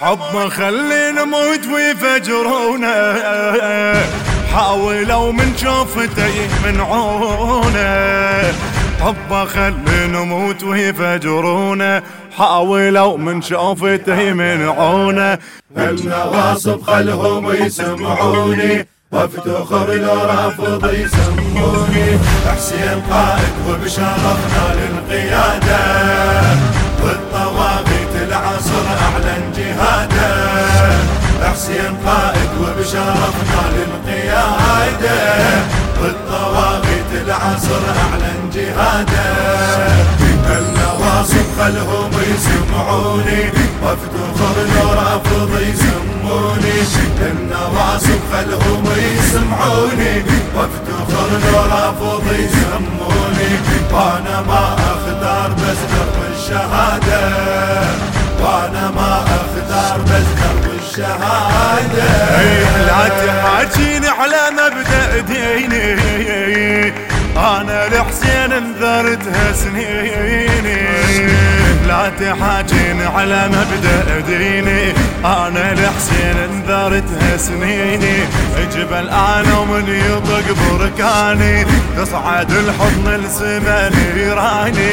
حب خلي نموت ويفجرونا حاولوا من شوفته يمنعونا حب خلي نموت ويفجرونا حاولوا من شوفته يمنعونا النواصب خلهم يسمعوني وافتخر لو رافض يسموني. حسين قائد وبشرفنا للقيادة. والطواغيت العصر اعلن جهاده. حسين قائد وبشرفنا للقيادة والطواغيت العصر أعلن جهاده. النواصب خلهم يسمعوني. وافتخر لو رافض يسموني. النواصب خلهم يسمعوني. وافتخر لو رافض يسموني. وأنا ما أختار بس درب الشهادة. تحاجين على مبدأ ديني. أنا لحسين انذرتها سنيني جبل أنا ومن يطق بركاني. تصعد الحضن لسما نيراني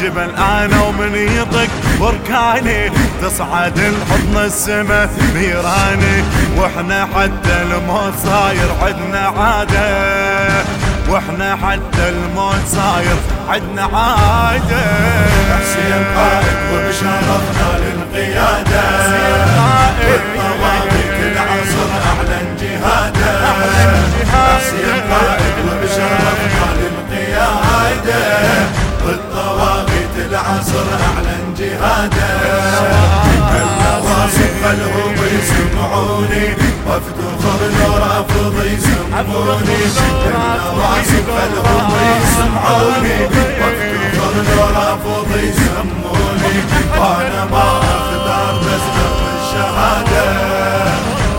جبل أنا ومن يطق بركاني. تصعد الحضن السما نيراني وإحنا حتى الموت صاير عدنا عادة. وإحنا حتى الموت صاير عدنا عادة. حسين قائد وبشرفنا للقيادة. والطواغيت يسمعوني وافتخر لو رافض يسموني النواصب خلهم يسمعوني. وافتخر لو رافض يسموني وأنا ما اختار بس درب الشهاده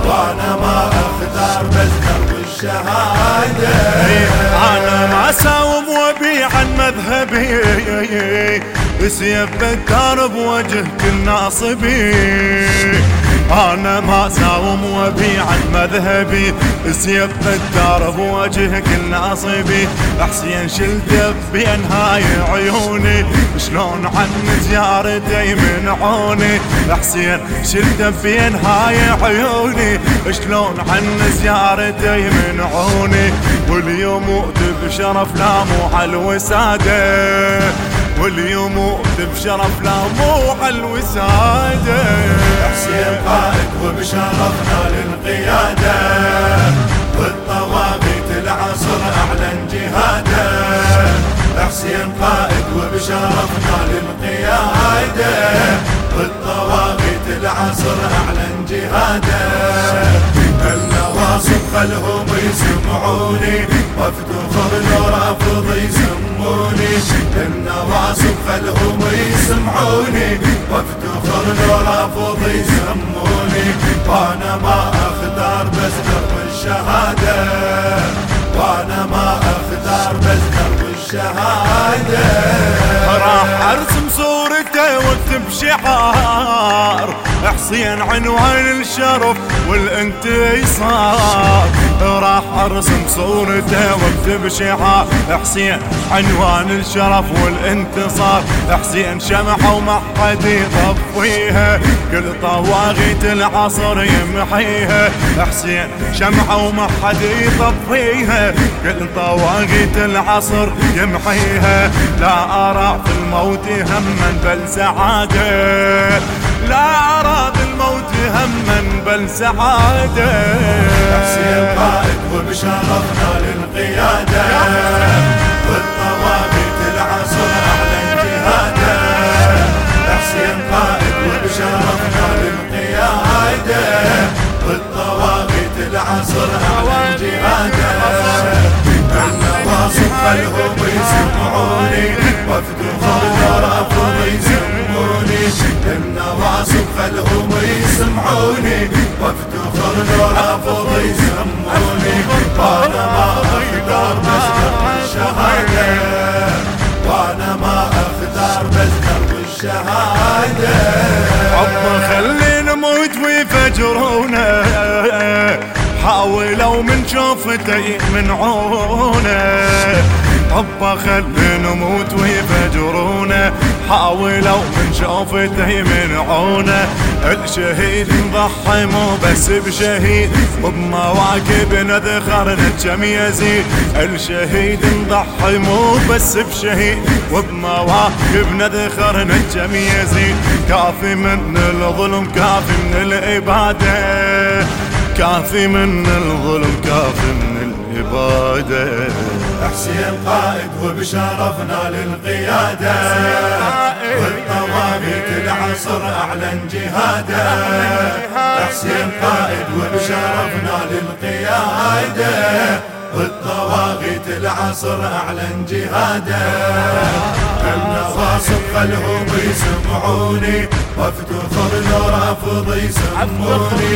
وأنا ما اختار بس درب الشهاده أنا ما ساوم وبيع عن مذهبي. سيف بكار بوجه كل ناصبي أنا ما ساوم وبيع عن مذهبي سيف بكار بوجه كل ناصبي حسين شلته بين هاي عيوني. شلون عن زيارته يمنعوني حسين شلته بين هاي عيوني. شلون عن زيارته يمنعوني واليوم موت بشرف مو على الوسادة. واليوم موت بشرف على الوسادة. حسين قائد وبشرفنا للقياده والطواغيت العصر اعلن جهادة. حسين قائد وبشرفنا للقياده والطواغيت العصر اعلن جهادة. النواصب خلهم يسمعوني. وافتخر لو رافض يسموني يسمعوني وافتخر لو رافض يسموني وأنا ما اختار بس درب الشهاده وأنا ما اختار بس درب الشهاده راح أرسم صورته وأكتب شعار. حسين عنوان الشرف والانتصار راح أرسم صورته وأكتب شعار. حسين عنوان الشرف والانتصار. حسين شمعة وما حد يطفيها كل طواغيت العصر يمحيها حسين شمعة وما حد يطفيها كل طواغيت العصر يمحيها لا أرى في الموت هما بل سعاده. لا أرى بالموت هما بل سعادة. حسين قائد وبشرفنا للقيادة. وافتخر لو رافض يسموني وأنا ما اختار بس درب الشهاده وأنا ما اختار بس درب الشهاده حب يفجرونه حاولوا من شوفتي من عونه ربا خل نموت ويفجرونا حاولوا من شوفته عونه الشهيد نضحي مو بس بشهيد وبمواكب نذخرنا كم يزيد. الشهيد نضحي مو بس بشهيد وبمواكب نذخرنا كم يزيد. كافي من الظلم كافي من الإبادة كافي من الظلم كافي من الإبادة حسين قائد وبشرفنا للقيادة. والطواغيت العصر أعلن جهاده حسين قائد وبشرفنا للقيادة. والطواغيت العصر أعلن جهاده النواصب خلهم يسمعوني. وافتخر لو رافض يسموني.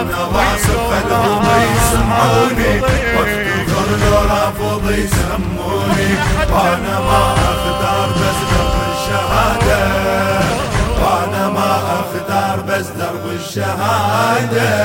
النواصب خلهم يسمعوني. وافتخر لو رافض يسموني وأنا ما اختار بس درب الشهاده وأنا ما اختار بس درب الشهاده